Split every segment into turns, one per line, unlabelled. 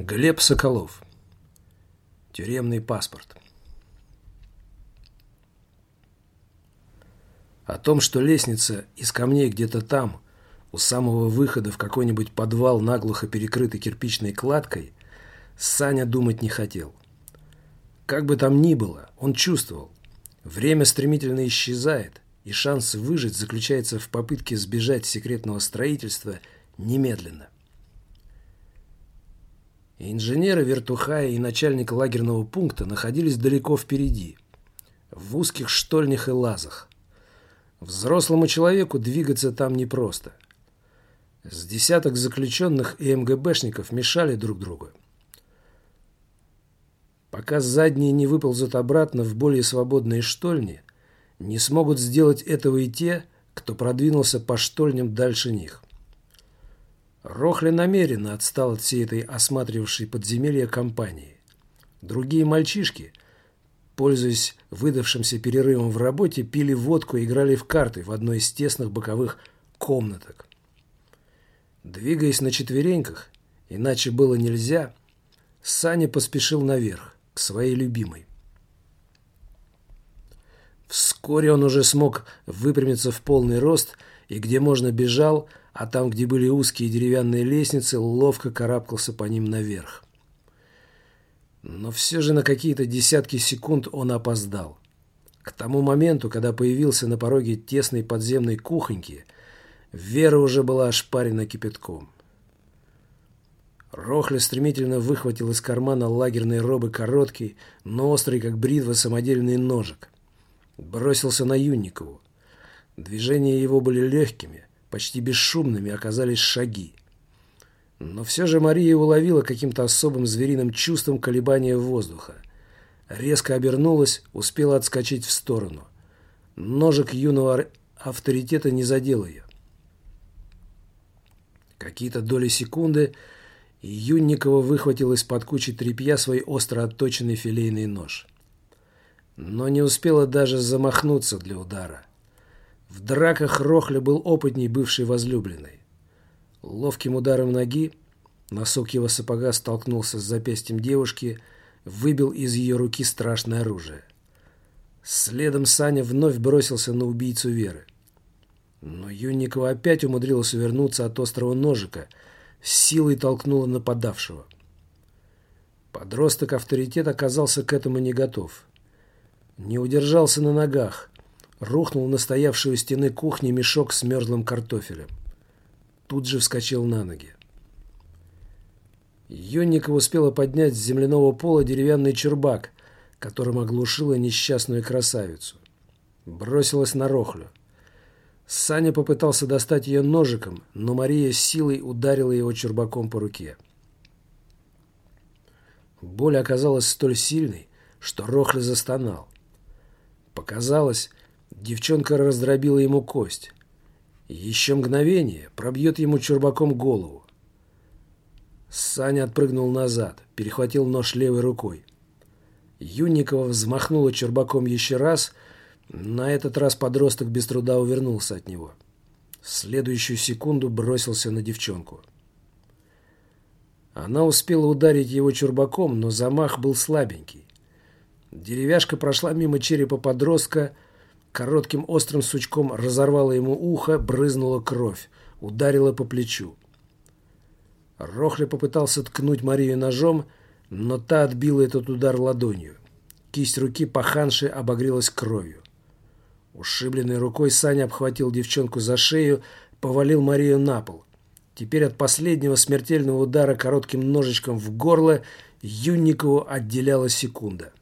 Глеб Соколов. Тюремный паспорт. О том, что лестница из камней где-то там, у самого выхода в какой-нибудь подвал, наглухо перекрытый кирпичной кладкой, Саня думать не хотел. Как бы там ни было, он чувствовал. Время стремительно исчезает, и шанс выжить заключается в попытке сбежать секретного строительства немедленно. Инженеры Вертухая и начальник лагерного пункта находились далеко впереди, в узких штольнях и лазах. Взрослому человеку двигаться там непросто. С десяток заключенных и МГБшников мешали друг другу. Пока задние не выползут обратно в более свободные штольни, не смогут сделать этого и те, кто продвинулся по штольням дальше них. Рохля намеренно отстал от всей этой осматривавшей подземелья компании. Другие мальчишки, пользуясь выдавшимся перерывом в работе, пили водку и играли в карты в одной из тесных боковых комнаток. Двигаясь на четвереньках, иначе было нельзя, Саня поспешил наверх, к своей любимой. Вскоре он уже смог выпрямиться в полный рост и где можно бежал, а там, где были узкие деревянные лестницы, ловко карабкался по ним наверх. Но все же на какие-то десятки секунд он опоздал. К тому моменту, когда появился на пороге тесной подземной кухоньки, Вера уже была ошпарена кипятком. Рохля стремительно выхватил из кармана лагерной робы короткий, но острый, как бритва, самодельный ножик. Бросился на Юнникову. Движения его были легкими, Почти бесшумными оказались шаги. Но все же Мария уловила каким-то особым звериным чувством колебания воздуха. Резко обернулась, успела отскочить в сторону. Ножик юного авторитета не задел ее. Какие-то доли секунды, Юнникова выхватил из-под кучи тряпья свой остро отточенный филейный нож. Но не успела даже замахнуться для удара. В драках Рохля был опытней бывшей возлюбленной. Ловким ударом ноги носок его сапога столкнулся с запястьем девушки, выбил из ее руки страшное оружие. Следом Саня вновь бросился на убийцу Веры. Но Юнникова опять умудрилась увернуться от острого ножика, силой толкнула нападавшего. Подросток авторитет оказался к этому не готов. Не удержался на ногах, рухнул на стоявшую у стены кухни мешок с мерзлым картофелем. Тут же вскочил на ноги. Йонникова успела поднять с земляного пола деревянный чурбак, которым оглушила несчастную красавицу. Бросилась на рохлю. Саня попытался достать ее ножиком, но Мария силой ударила его чурбаком по руке. Боль оказалась столь сильной, что Рохля застонал. Показалось, Девчонка раздробила ему кость. Еще мгновение пробьет ему чурбаком голову. Саня отпрыгнул назад, перехватил нож левой рукой. Юнникова взмахнула чурбаком еще раз, на этот раз подросток без труда увернулся от него. В следующую секунду бросился на девчонку. Она успела ударить его чурбаком, но замах был слабенький. Деревяшка прошла мимо черепа подростка, Коротким острым сучком разорвала ему ухо, брызнула кровь, ударила по плечу. Рохля попытался ткнуть Марию ножом, но та отбила этот удар ладонью. Кисть руки паханши обогрелась кровью. Ушибленной рукой Саня обхватил девчонку за шею, повалил Марию на пол. Теперь от последнего смертельного удара коротким ножичком в горло Юнникову отделяла секунда.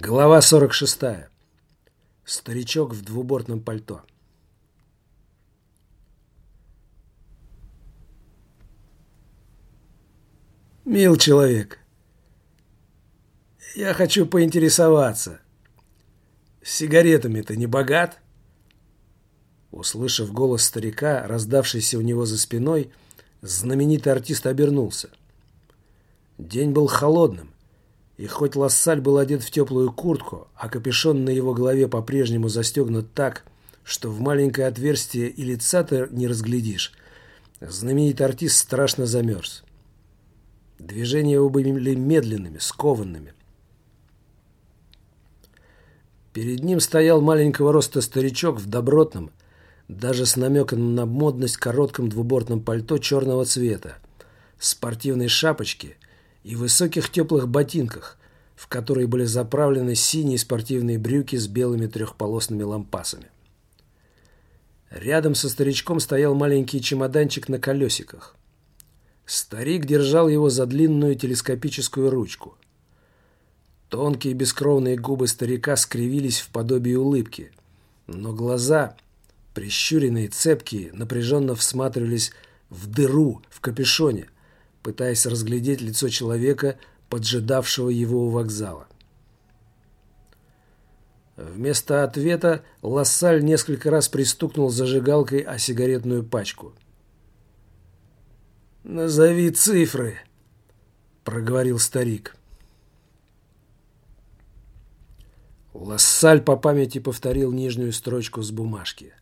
Глава 46. Старичок в двубортном пальто. Мил человек, я хочу поинтересоваться. Сигаретами ты не богат? Услышав голос старика, раздавшийся у него за спиной, знаменитый артист обернулся. День был холодным, И хоть Лассаль был одет в теплую куртку, а капюшон на его голове по-прежнему застегнут так, что в маленькое отверстие и лица ты не разглядишь, знаменитый артист страшно замерз. Движения его были медленными, скованными. Перед ним стоял маленького роста старичок в добротном, даже с намеком на модность коротком двубортном пальто черного цвета, спортивной шапочке и высоких теплых ботинках, в которые были заправлены синие спортивные брюки с белыми трехполосными лампасами. Рядом со старичком стоял маленький чемоданчик на колесиках. Старик держал его за длинную телескопическую ручку. Тонкие бескровные губы старика скривились в подобии улыбки, но глаза, прищуренные, цепкие, напряженно всматривались в дыру в капюшоне, пытаясь разглядеть лицо человека, поджидавшего его у вокзала. Вместо ответа Лассаль несколько раз пристукнул зажигалкой о сигаретную пачку. «Назови цифры», — проговорил старик. Лассаль по памяти повторил нижнюю строчку с бумажки.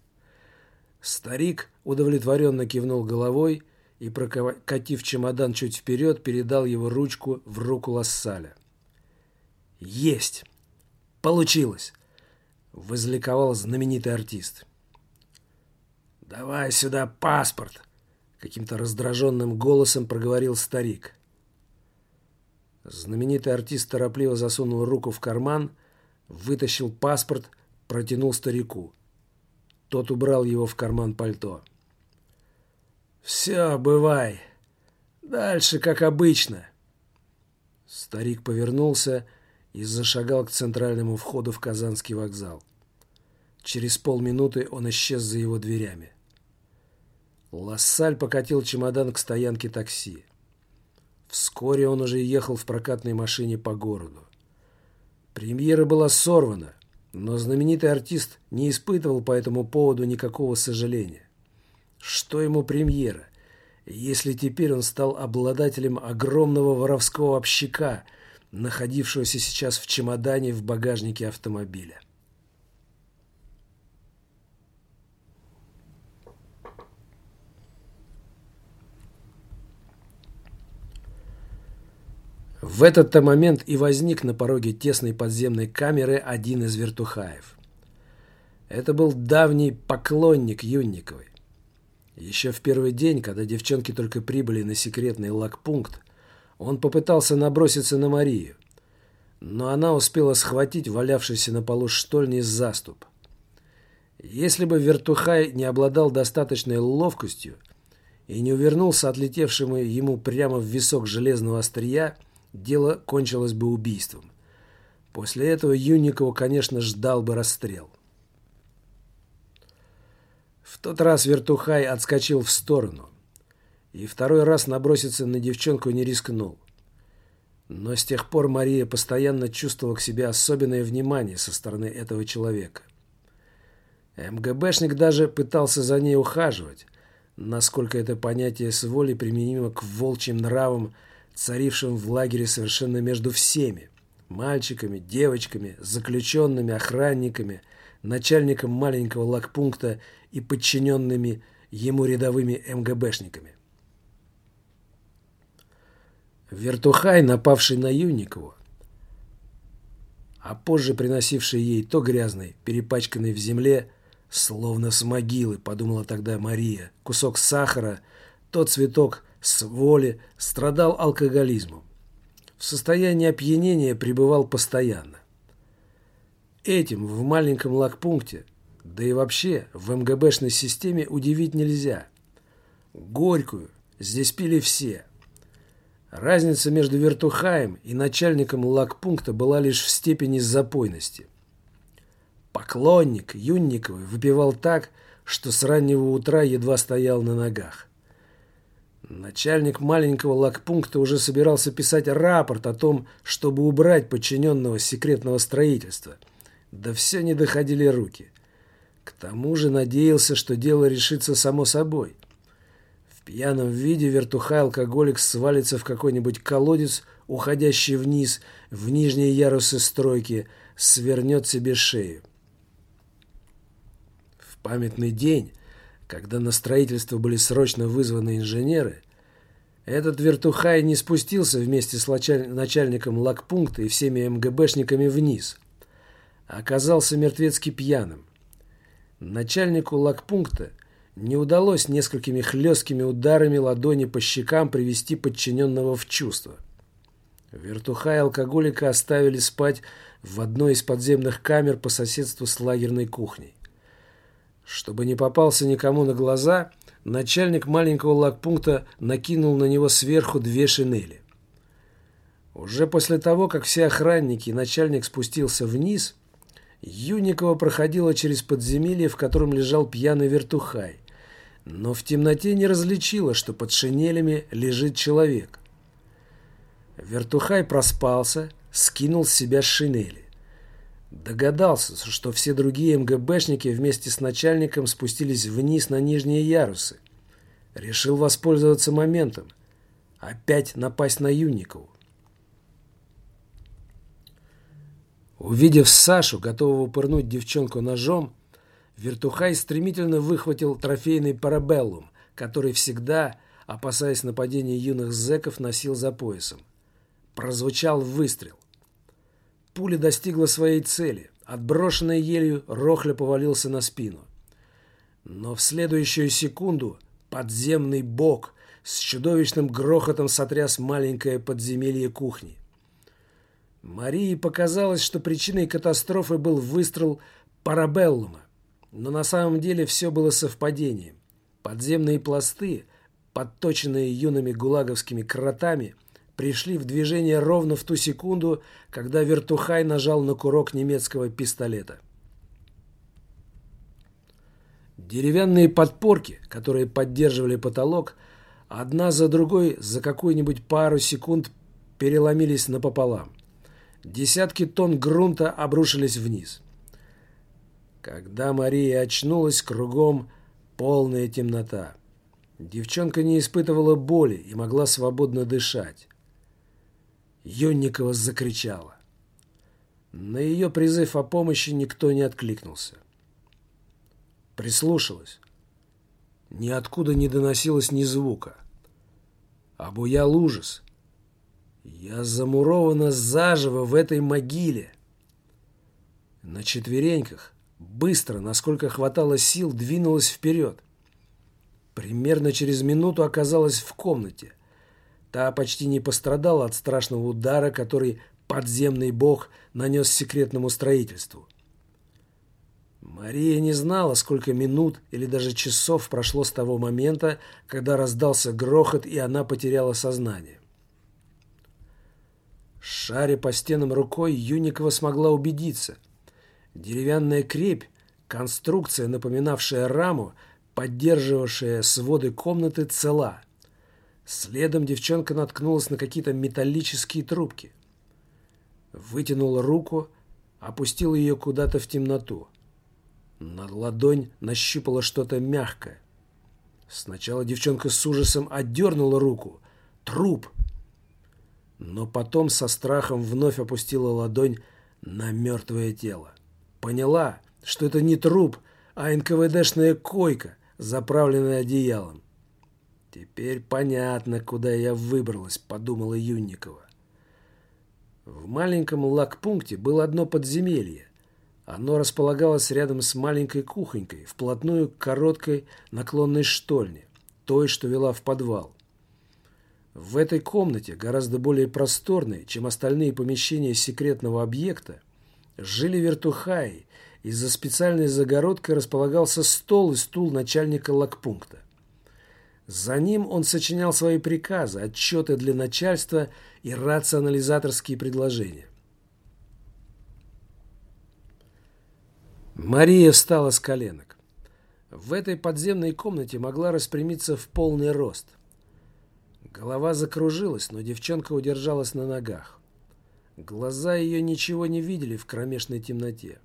Старик удовлетворенно кивнул головой и, прокатив чемодан чуть вперед, передал его ручку в руку Лассаля. «Есть! Получилось!» — возликовал знаменитый артист. «Давай сюда паспорт!» — каким-то раздраженным голосом проговорил старик. Знаменитый артист торопливо засунул руку в карман — Вытащил паспорт, протянул старику. Тот убрал его в карман пальто. «Все, бывай. Дальше, как обычно». Старик повернулся и зашагал к центральному входу в Казанский вокзал. Через полминуты он исчез за его дверями. Лассаль покатил чемодан к стоянке такси. Вскоре он уже ехал в прокатной машине по городу. Премьера была сорвана, но знаменитый артист не испытывал по этому поводу никакого сожаления. Что ему премьера, если теперь он стал обладателем огромного воровского общака, находившегося сейчас в чемодане в багажнике автомобиля? В этот-то момент и возник на пороге тесной подземной камеры один из вертухаев. Это был давний поклонник Юнниковой. Еще в первый день, когда девчонки только прибыли на секретный лагпункт, он попытался наброситься на Марию, но она успела схватить валявшийся на полу штольни заступ. Если бы Вертухай не обладал достаточной ловкостью и не увернулся от летевшему ему прямо в висок железного острия, дело кончилось бы убийством. После этого Юнникова, конечно, ждал бы расстрел. В тот раз Вертухай отскочил в сторону. И второй раз наброситься на девчонку не рискнул. Но с тех пор Мария постоянно чувствовала к себе особенное внимание со стороны этого человека. МГБшник даже пытался за ней ухаживать, насколько это понятие с волей применимо к волчьим нравам царившим в лагере совершенно между всеми – мальчиками, девочками, заключенными, охранниками, начальником маленького лагпункта и подчиненными ему рядовыми МГБшниками. Вертухай, напавший на Юникову, а позже приносивший ей то грязный, перепачканный в земле, словно с могилы, подумала тогда Мария, кусок сахара, то цветок с воли, страдал алкоголизмом. В состоянии опьянения пребывал постоянно. Этим в маленьком лагпункте, да и вообще в МГБшной системе удивить нельзя. Горькую здесь пили все. Разница между вертухаем и начальником лагпункта была лишь в степени запойности. Поклонник Юнниковой выпивал так, что с раннего утра едва стоял на ногах. Начальник маленького лагпункта уже собирался писать рапорт о том, чтобы убрать подчиненного секретного строительства. Да все не доходили руки. К тому же надеялся, что дело решится само собой. В пьяном виде вертухай-алкоголик свалится в какой-нибудь колодец, уходящий вниз в нижние ярусы стройки, свернет себе шею. В памятный день, когда на строительство были срочно вызваны инженеры, этот вертухай не спустился вместе с начальником лагпункта и всеми МГБшниками вниз, оказался мертвецки пьяным. Начальнику лагпункта не удалось несколькими хлесткими ударами ладони по щекам привести подчиненного в чувство. Вертуха и алкоголика оставили спать в одной из подземных камер по соседству с лагерной кухней. Чтобы не попался никому на глаза, начальник маленького лагпункта накинул на него сверху две шинели. Уже после того, как все охранники и начальник спустился вниз, Юникова проходила через подземелье, в котором лежал пьяный вертухай, но в темноте не различила, что под шинелями лежит человек. Вертухай проспался, скинул с себя шинели. Догадался, что все другие МГБшники вместе с начальником спустились вниз на нижние ярусы. Решил воспользоваться моментом. Опять напасть на Юникову. Увидев Сашу, готового пырнуть девчонку ножом, Вертухай стремительно выхватил трофейный парабеллум, который всегда, опасаясь нападения юных зэков, носил за поясом. Прозвучал выстрел. Пуля достигла своей цели. Отброшенный елью Рохля повалился на спину. Но в следующую секунду подземный бок с чудовищным грохотом сотряс маленькое подземелье кухни. Марии показалось, что причиной катастрофы был выстрел парабеллума. Но на самом деле все было совпадением. Подземные пласты, подточенные юными гулаговскими кротами, пришли в движение ровно в ту секунду, когда Вертухай нажал на курок немецкого пистолета. Деревянные подпорки, которые поддерживали потолок, одна за другой за какую-нибудь пару секунд переломились напополам. Десятки тонн грунта обрушились вниз. Когда Мария очнулась, кругом полная темнота. Девчонка не испытывала боли и могла свободно дышать. Юнникова закричала. На ее призыв о помощи никто не откликнулся. Прислушалась. Ниоткуда не доносилось ни звука. Обуял ужас. Я замурована заживо в этой могиле. На четвереньках Быстро, насколько хватало сил, двинулась вперед. Примерно через минуту оказалась в комнате. Та почти не пострадала от страшного удара, который подземный бог нанес секретному строительству. Мария не знала, сколько минут или даже часов прошло с того момента, когда раздался грохот, и она потеряла сознание. Шаря по стенам рукой, Юникова смогла убедиться. Деревянная крепь, конструкция, напоминавшая раму, поддерживавшая своды комнаты, цела. Следом девчонка наткнулась на какие-то металлические трубки. Вытянула руку, опустила ее куда-то в темноту. На ладонь нащупала что-то мягкое. Сначала девчонка с ужасом отдернула руку. Труп! Но потом со страхом вновь опустила ладонь на мертвое тело поняла, что это не труп, а НКВДшная койка, заправленная одеялом. «Теперь понятно, куда я выбралась», — подумала Юнникова. В маленьком лагпункте было одно подземелье. Оно располагалось рядом с маленькой кухонькой, вплотную к короткой наклонной штольне, той, что вела в подвал. В этой комнате, гораздо более просторной, чем остальные помещения секретного объекта, жили вертухаи, и за специальной загородкой располагался стол и стул начальника лагпункта. За ним он сочинял свои приказы, отчеты для начальства и рационализаторские предложения. Мария встала с коленок. В этой подземной комнате могла распрямиться в полный рост. Голова закружилась, но девчонка удержалась на ногах. Глаза ее ничего не видели в кромешной темноте,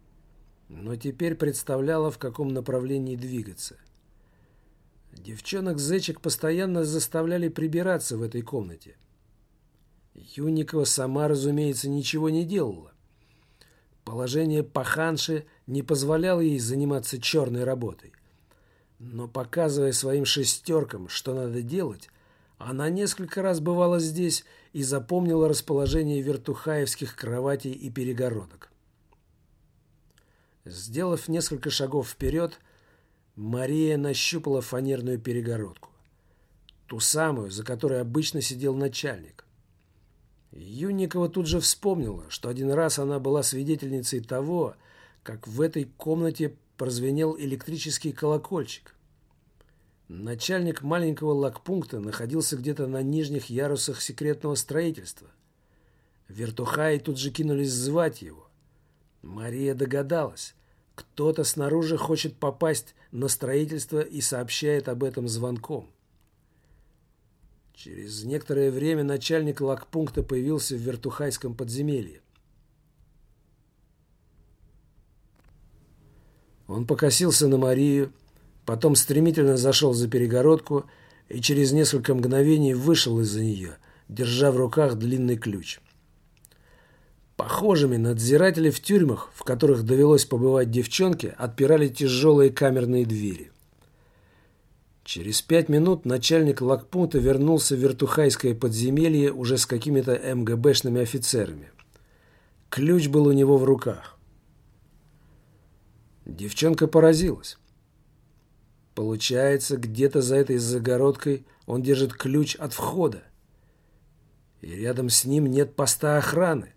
но теперь представляла, в каком направлении двигаться. Девчонок-зечек постоянно заставляли прибираться в этой комнате. Юникова сама, разумеется, ничего не делала. Положение паханши не позволяло ей заниматься черной работой. Но показывая своим шестеркам, что надо делать, она несколько раз бывала здесь и запомнила расположение вертухаевских кроватей и перегородок. Сделав несколько шагов вперед, Мария нащупала фанерную перегородку. Ту самую, за которой обычно сидел начальник. Юнникова тут же вспомнила, что один раз она была свидетельницей того, как в этой комнате прозвенел электрический колокольчик. Начальник маленького лагпункта находился где-то на нижних ярусах секретного строительства. Вертухаи тут же кинулись звать его. Мария догадалась. Кто-то снаружи хочет попасть на строительство и сообщает об этом звонком. Через некоторое время начальник лагпункта появился в Вертухайском подземелье. Он покосился на Марию, потом стремительно зашел за перегородку и через несколько мгновений вышел из-за нее, держа в руках длинный ключ. Похожими надзиратели в тюрьмах, в которых довелось побывать девчонке, отпирали тяжелые камерные двери. Через пять минут начальник лагпункта вернулся в вертухайское подземелье уже с какими-то МГБшными офицерами. Ключ был у него в руках. Девчонка поразилась. Получается, где-то за этой загородкой он держит ключ от входа. И рядом с ним нет поста охраны.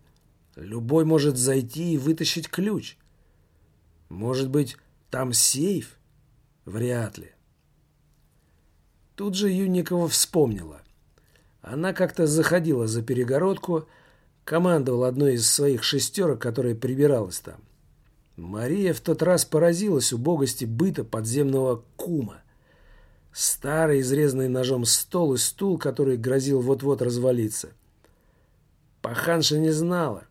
Любой может зайти и вытащить ключ. Может быть, там сейф? Вряд ли. Тут же Юникова вспомнила. Она как-то заходила за перегородку, командовала одной из своих шестерок, которая прибиралась там. Мария в тот раз поразилась убогости быта подземного кума. Старый, изрезанный ножом стол и стул, который грозил вот-вот развалиться. Паханша не знала.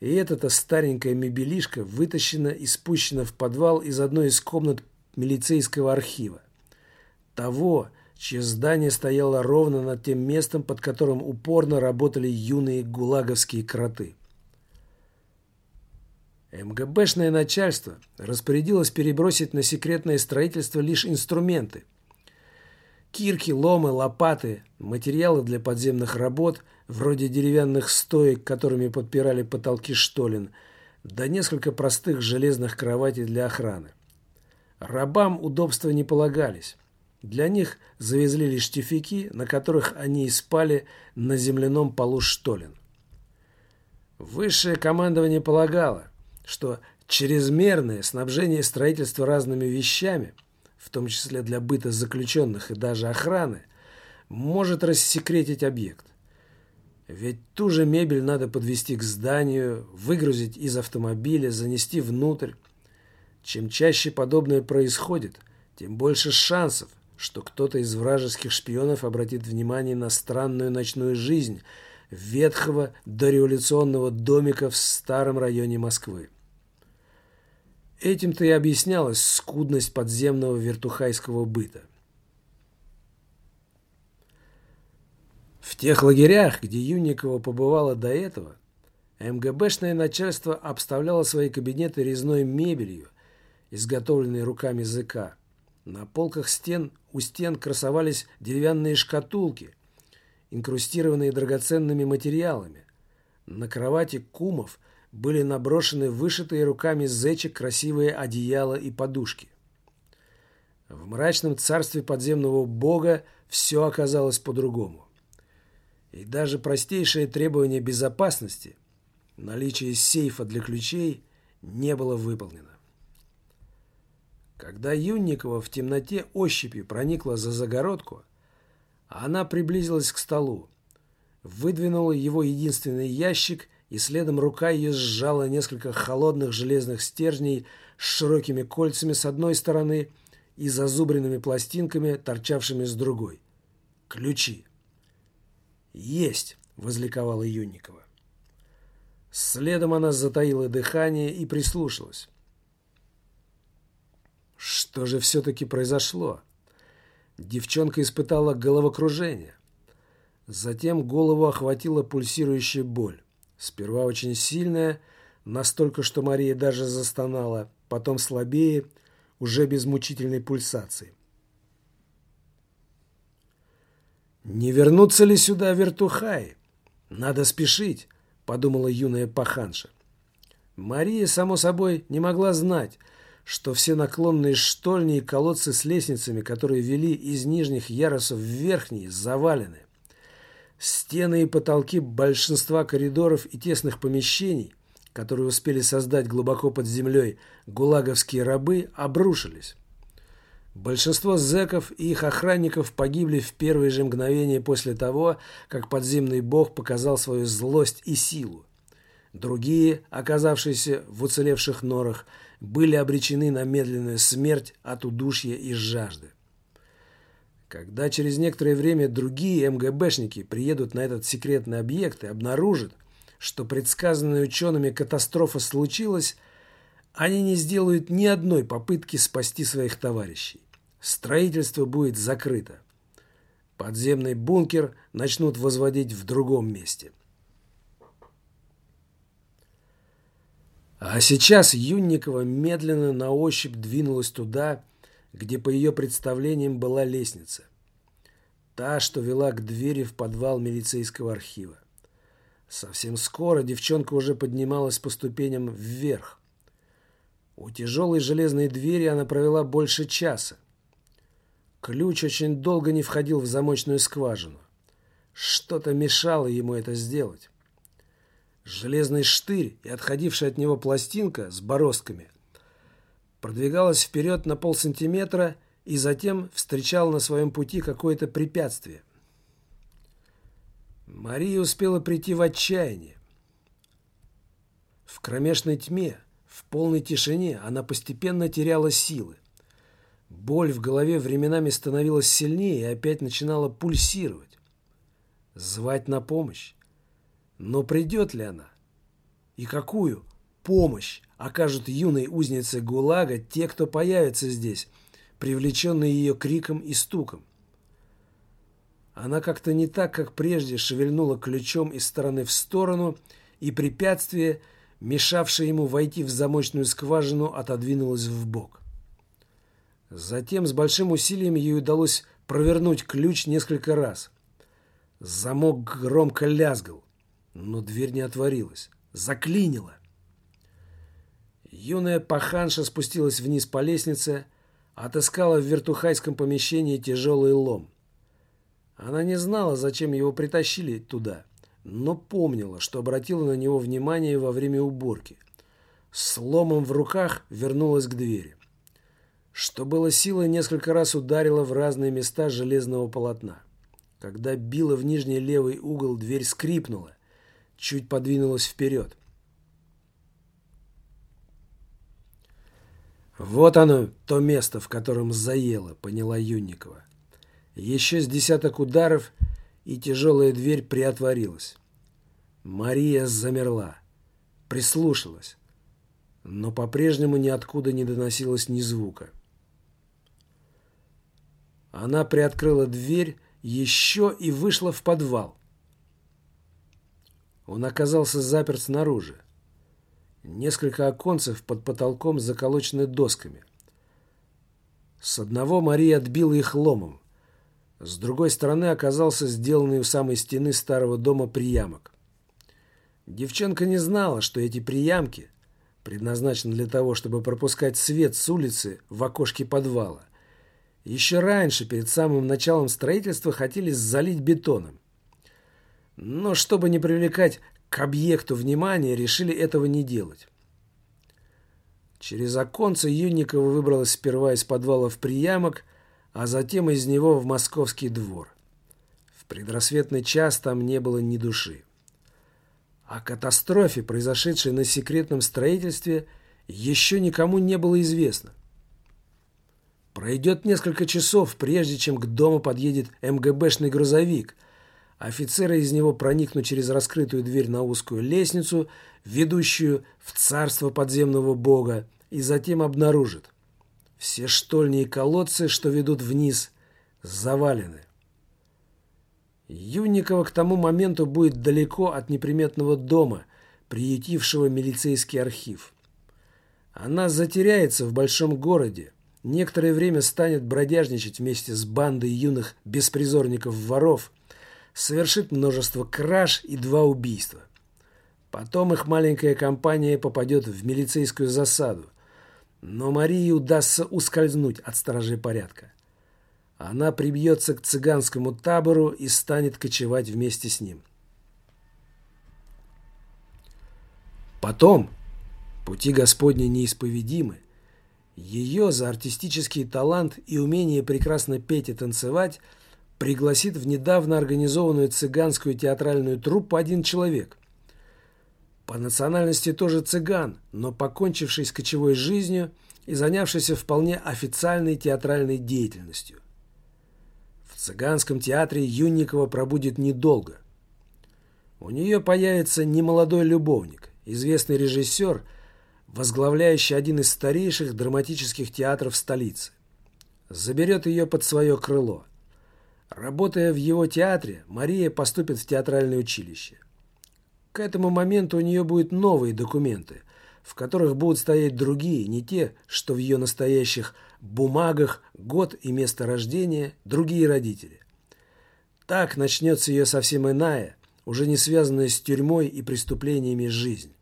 И эта-то старенькая мебелишка вытащена и спущена в подвал из одной из комнат милицейского архива того, чье здание стояло ровно над тем местом, под которым упорно работали юные гулаговские кроты. МГБшное начальство распорядилось перебросить на секретное строительство лишь инструменты. Кирки, ломы, лопаты, материалы для подземных работ, вроде деревянных стоек, которыми подпирали потолки штолен, да несколько простых железных кроватей для охраны. Рабам удобства не полагались. Для них завезли лишь тюфяки, на которых они и спали на земляном полу штолен. Высшее командование полагало, что чрезмерное снабжение строительства разными вещами, в том числе для быта заключенных и даже охраны, может рассекретить объект. Ведь ту же мебель надо подвести к зданию, выгрузить из автомобиля, занести внутрь. Чем чаще подобное происходит, тем больше шансов, что кто-то из вражеских шпионов обратит внимание на странную ночную жизнь ветхого дореволюционного домика в старом районе Москвы. Этим-то и объяснялась скудность подземного вертухайского быта. В тех лагерях, где Юникова побывала до этого, МГБшное начальство обставляло свои кабинеты резной мебелью, изготовленной руками ЗК. На полках стен у стен красовались деревянные шкатулки, инкрустированные драгоценными материалами. На кровати кумов были наброшены вышитые руками зечек красивые одеяла и подушки. В мрачном царстве подземного бога все оказалось по-другому. И даже простейшее требование безопасности, наличие сейфа для ключей, не было выполнено. Когда Юнникова в темноте ощупью проникла за загородку, она приблизилась к столу, выдвинула его единственный ящик, и следом рука ее сжала несколько холодных железных стержней с широкими кольцами с одной стороны и зазубренными пластинками, торчавшими с другой. Ключи. «Есть!» — возликовала Юнникова. Следом она затаила дыхание и прислушалась. Что же все-таки произошло? Девчонка испытала головокружение. Затем голову охватила пульсирующая боль. Сперва очень сильная, настолько, что Мария даже застонала, потом слабее, уже без мучительной пульсации. «Не вернуться ли сюда вертухаи? Надо спешить», — подумала юная паханша. Мария, само собой, не могла знать, что все наклонные штольни и колодцы с лестницами, которые вели из нижних ярусов в верхние, завалены. Стены и потолки большинства коридоров и тесных помещений, которые успели создать глубоко под землей гулаговские рабы, обрушились. Большинство зэков и их охранников погибли в первые же мгновения после того, как подземный бог показал свою злость и силу. Другие, оказавшиеся в уцелевших норах, были обречены на медленную смерть от удушья и жажды. Когда через некоторое время другие МГБшники приедут на этот секретный объект и обнаружат, что предсказанная учеными катастрофа случилась, они не сделают ни одной попытки спасти своих товарищей. Строительство будет закрыто. Подземный бункер начнут возводить в другом месте. А сейчас Юнникова медленно на ощупь двинулась туда, где по ее представлениям была лестница. Та, что вела к двери в подвал милицейского архива. Совсем скоро девчонка уже поднималась по ступеням вверх. У тяжелой железной двери она провела больше часа. Ключ очень долго не входил в замочную скважину. Что-то мешало ему это сделать. Железный штырь и отходившая от него пластинка с бороздками продвигалась вперед на полсантиметра и затем встречал на своем пути какое-то препятствие. Мария успела прийти в отчаяние. В кромешной тьме, в полной тишине она постепенно теряла силы. Боль в голове временами становилась сильнее и опять начинала пульсировать. Звать на помощь. Но придет ли она? И какую помощь окажут юной узнице ГУЛАГа те, кто появится здесь, привлеченные ее криком и стуком? Она как-то не так, как прежде, шевельнула ключом из стороны в сторону, и препятствие, мешавшее ему войти в замочную скважину, отодвинулось в бок. Затем с большим усилием ей удалось провернуть ключ несколько раз. Замок громко лязгал. Но дверь не отворилась. Заклинила. Юная паханша спустилась вниз по лестнице, отыскала в вертухайском помещении тяжелый лом. Она не знала, зачем его притащили туда, но помнила, что обратила на него внимание во время уборки. С ломом в руках вернулась к двери. Что было силой, несколько раз ударила в разные места железного полотна. Когда била в нижний левый угол, дверь скрипнула чуть подвинулась вперед. «Вот оно, то место, в котором заело», — поняла Юнникова. Еще с десяток ударов, и тяжелая дверь приотворилась. Мария замерла, прислушалась, но по-прежнему ниоткуда не доносилось ни звука. Она приоткрыла дверь еще и вышла в подвал. Он оказался заперт снаружи. Несколько оконцев под потолком заколочены досками. С одного Мария отбила их ломом. С другой стороны оказался сделанный у самой стены старого дома приямок. Девчонка не знала, что эти приямки предназначены для того, чтобы пропускать свет с улицы в окошке подвала. Еще раньше, перед самым началом строительства, хотели залить бетоном. Но чтобы не привлекать к объекту внимания, решили этого не делать. Через оконце Юнникова выбралась сперва из подвала в приямок, а затем из него в московский двор. В предрассветный час там не было ни души. О катастрофе, произошедшей на секретном строительстве, еще никому не было известно. Пройдет несколько часов, прежде чем к дому подъедет МГБшный грузовик – Офицеры из него проникнут через раскрытую дверь на узкую лестницу, ведущую в царство подземного бога, и затем обнаружат. Все штольни и колодцы, что ведут вниз, завалены. Юнникова к тому моменту будет далеко от неприметного дома, приютившего милицейский архив. Она затеряется в большом городе, некоторое время станет бродяжничать вместе с бандой юных беспризорников-воров, совершит множество краж и два убийства. Потом их маленькая компания попадет в милицейскую засаду, но Марии удастся ускользнуть от сторожей порядка. Она прибьется к цыганскому табору и станет кочевать вместе с ним. Потом, пути Господни неисповедимы, ее за артистический талант и умение прекрасно петь и танцевать пригласит в недавно организованную цыганскую театральную труппу один человек. По национальности тоже цыган, но покончивший с кочевой жизнью и занявшийся вполне официальной театральной деятельностью. В цыганском театре Юнникова пробудет недолго. У нее появится немолодой любовник, известный режиссер, возглавляющий один из старейших драматических театров столицы. Заберет ее под свое крыло. Работая в его театре, Мария поступит в театральное училище. К этому моменту у нее будут новые документы, в которых будут стоять другие, не те, что в ее настоящих бумагах, год и место рождения, другие родители. Так начнется ее совсем иная, уже не связанная с тюрьмой и преступлениями жизнь.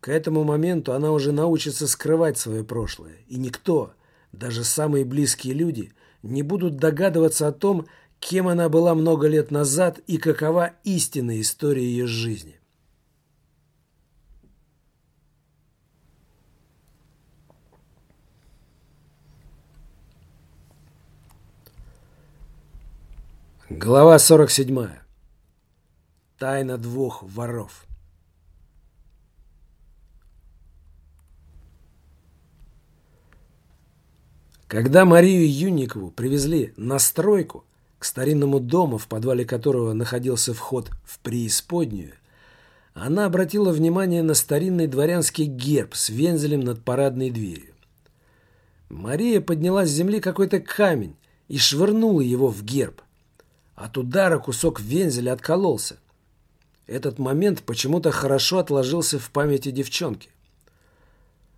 К этому моменту она уже научится скрывать свое прошлое, и никто, даже самые близкие люди, не будут догадываться о том, кем она была много лет назад и какова истинная история ее жизни. Глава 47. Тайна двух воров. Когда Марию Юникову привезли на стройку, к старинному дому, в подвале которого находился вход в преисподнюю, она обратила внимание на старинный дворянский герб с вензелем над парадной дверью. Мария подняла с земли какой-то камень и швырнула его в герб – от удара кусок вензеля откололся. Этот момент почему-то хорошо отложился в памяти девчонки.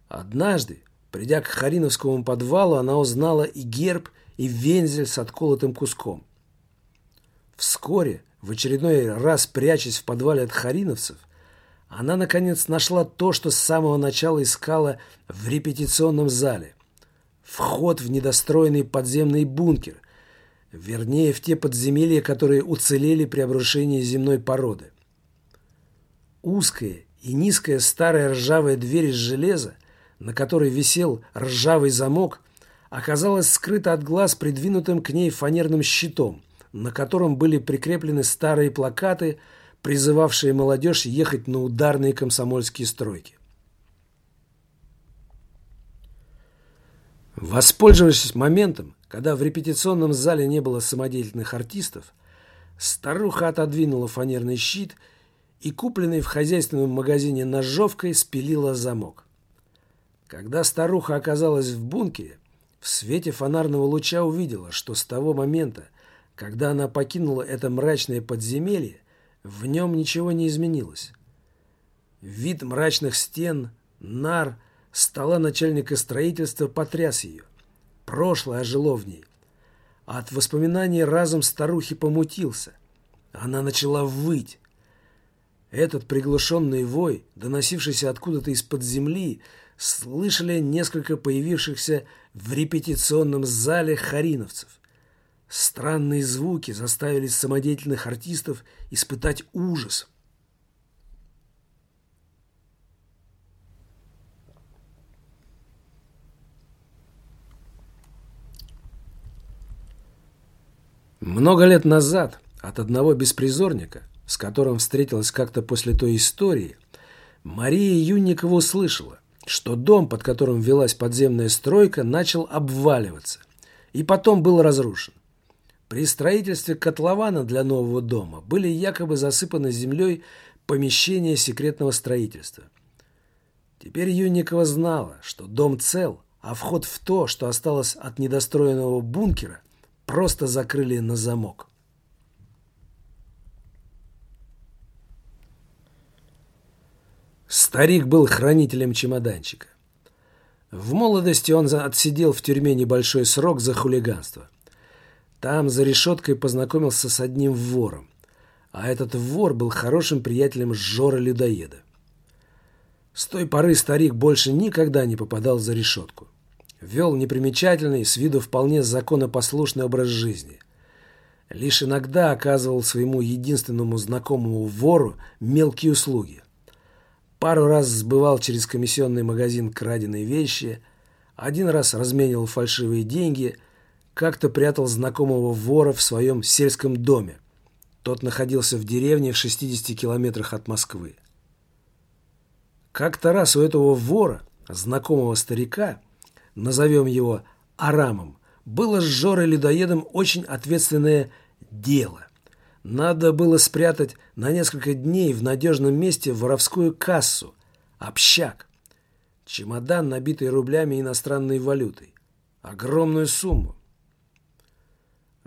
Однажды, придя к Хариновскому подвалу, она узнала и герб, и вензель с отколотым куском. Вскоре, в очередной раз прячась в подвале от хариновцев, она, наконец, нашла то, что с самого начала искала в репетиционном зале. Вход в недостроенный подземный бункер, Вернее, в те подземелья, которые уцелели при обрушении земной породы. Узкая и низкая старая ржавая дверь из железа, на которой висел ржавый замок, оказалась скрыта от глаз придвинутым к ней фанерным щитом, на котором были прикреплены старые плакаты, призывавшие молодежь ехать на ударные комсомольские стройки. Воспользовавшись моментом, когда в репетиционном зале не было самодеятельных артистов, старуха отодвинула фанерный щит и, купленный в хозяйственном магазине ножовкой, спилила замок. Когда старуха оказалась в бункере, в свете фонарного луча увидела, что с того момента, когда она покинула это мрачное подземелье, в нем ничего не изменилось. Вид мрачных стен, нар, стола начальника строительства потряс ее. Прошлое ожило в ней. От воспоминаний разум старухи помутился. Она начала выть. Этот приглушенный вой, доносившийся откуда-то из-под земли, слышали несколько появившихся в репетиционном зале хариновцев. Странные звуки заставили самодеятельных артистов испытать ужас – Много лет назад от одного беспризорника, с которым встретилась как-то после той истории, Мария Юнникова услышала, что дом, под которым велась подземная стройка, начал обваливаться и потом был разрушен. При строительстве котлована для нового дома были якобы засыпаны землей помещения секретного строительства. Теперь Юнникова знала, что дом цел, а вход в то, что осталось от недостроенного бункера, просто закрыли на замок. Старик был хранителем чемоданчика. В молодости он отсидел в тюрьме небольшой срок за хулиганство. Там за решеткой познакомился с одним вором. А этот вор был хорошим приятелем Жора-людоеда. С той поры старик больше никогда не попадал за решетку. Вел непримечательный, с виду вполне законопослушный образ жизни. Лишь иногда оказывал своему единственному знакомому вору мелкие услуги. Пару раз сбывал через комиссионный магазин краденые вещи, один раз разменивал фальшивые деньги, как-то прятал знакомого вора в своем сельском доме. Тот находился в деревне в 60 километрах от Москвы. Как-то раз у этого вора, знакомого старика, назовем его Арамом, было с Жорой-людоедом очень ответственное дело. Надо было спрятать на несколько дней в надежном месте воровскую кассу, общак, чемодан, набитый рублями иностранной валютой, огромную сумму.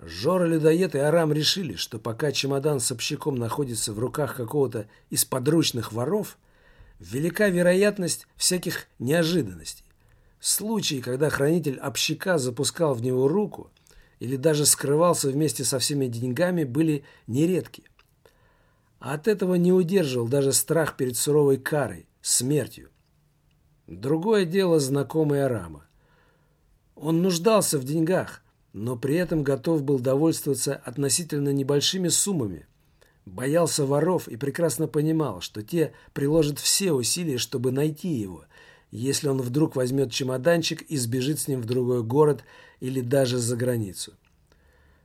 Жора Людоед и Арам решили, что пока чемодан с общаком находится в руках какого-то из подручных воров, велика вероятность всяких неожиданностей. Случаи, когда хранитель общака запускал в него руку или даже скрывался вместе со всеми деньгами, были нередки. А от этого не удерживал даже страх перед суровой карой, смертью. Другое дело знакомый Арама. Он нуждался в деньгах – но при этом готов был довольствоваться относительно небольшими суммами. Боялся воров и прекрасно понимал, что те приложат все усилия, чтобы найти его, если он вдруг возьмет чемоданчик и сбежит с ним в другой город или даже за границу.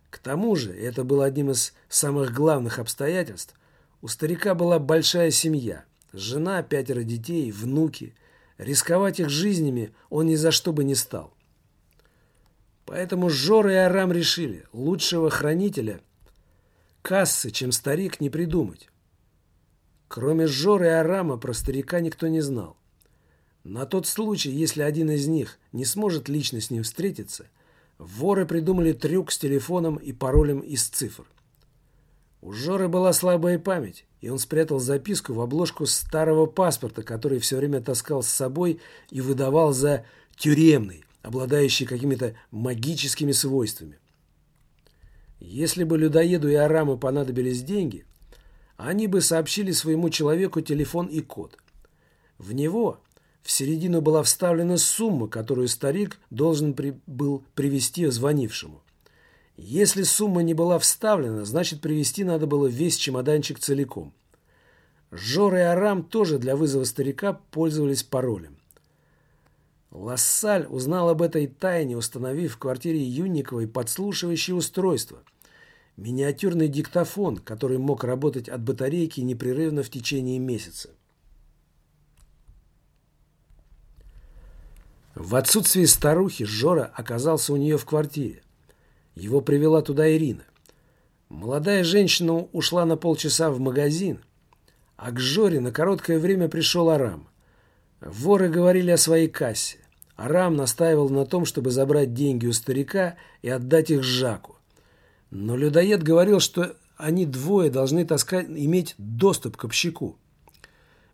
К тому же, это было одним из самых главных обстоятельств, у старика была большая семья, жена, пятеро детей, внуки. Рисковать их жизнями он ни за что бы не стал. Поэтому Жора и Арам решили, лучшего хранителя кассы, чем старик, не придумать. Кроме Жоры и Арама про старика никто не знал. На тот случай, если один из них не сможет лично с ним встретиться, воры придумали трюк с телефоном и паролем из цифр. У Жоры была слабая память, и он спрятал записку в обложку старого паспорта, который все время таскал с собой и выдавал за тюремный, обладающий какими-то магическими свойствами. Если бы людоеду и Араму понадобились деньги, они бы сообщили своему человеку телефон и код. В него в середину была вставлена сумма, которую старик должен при, был привести звонившему. Если сумма не была вставлена, значит привести надо было весь чемоданчик целиком. Жора и Арам тоже для вызова старика пользовались паролем. Лассаль узнал об этой тайне, установив в квартире Юниковой подслушивающее устройство. Миниатюрный диктофон, который мог работать от батарейки непрерывно в течение месяца. В отсутствие старухи Жора оказался у нее в квартире. Его привела туда Ирина. Молодая женщина ушла на полчаса в магазин, а к Жоре на короткое время пришел Арам. Воры говорили о своей кассе. Арам настаивал на том, чтобы забрать деньги у старика и отдать их Жаку. Но людоед говорил, что они двое должны таскать, иметь доступ к общаку.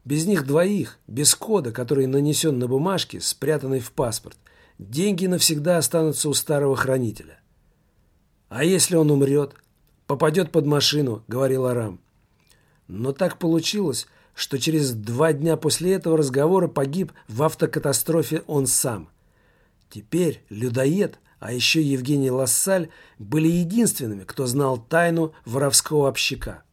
Без них двоих, без кода, который нанесен на бумажке, спрятанной в паспорт, деньги навсегда останутся у старого хранителя. «А если он умрет? Попадет под машину», — говорил Арам. Но так получилось, что через два дня после этого разговора погиб в автокатастрофе он сам. Теперь людоед, а еще Евгений Лассаль были единственными, кто знал тайну воровского общака.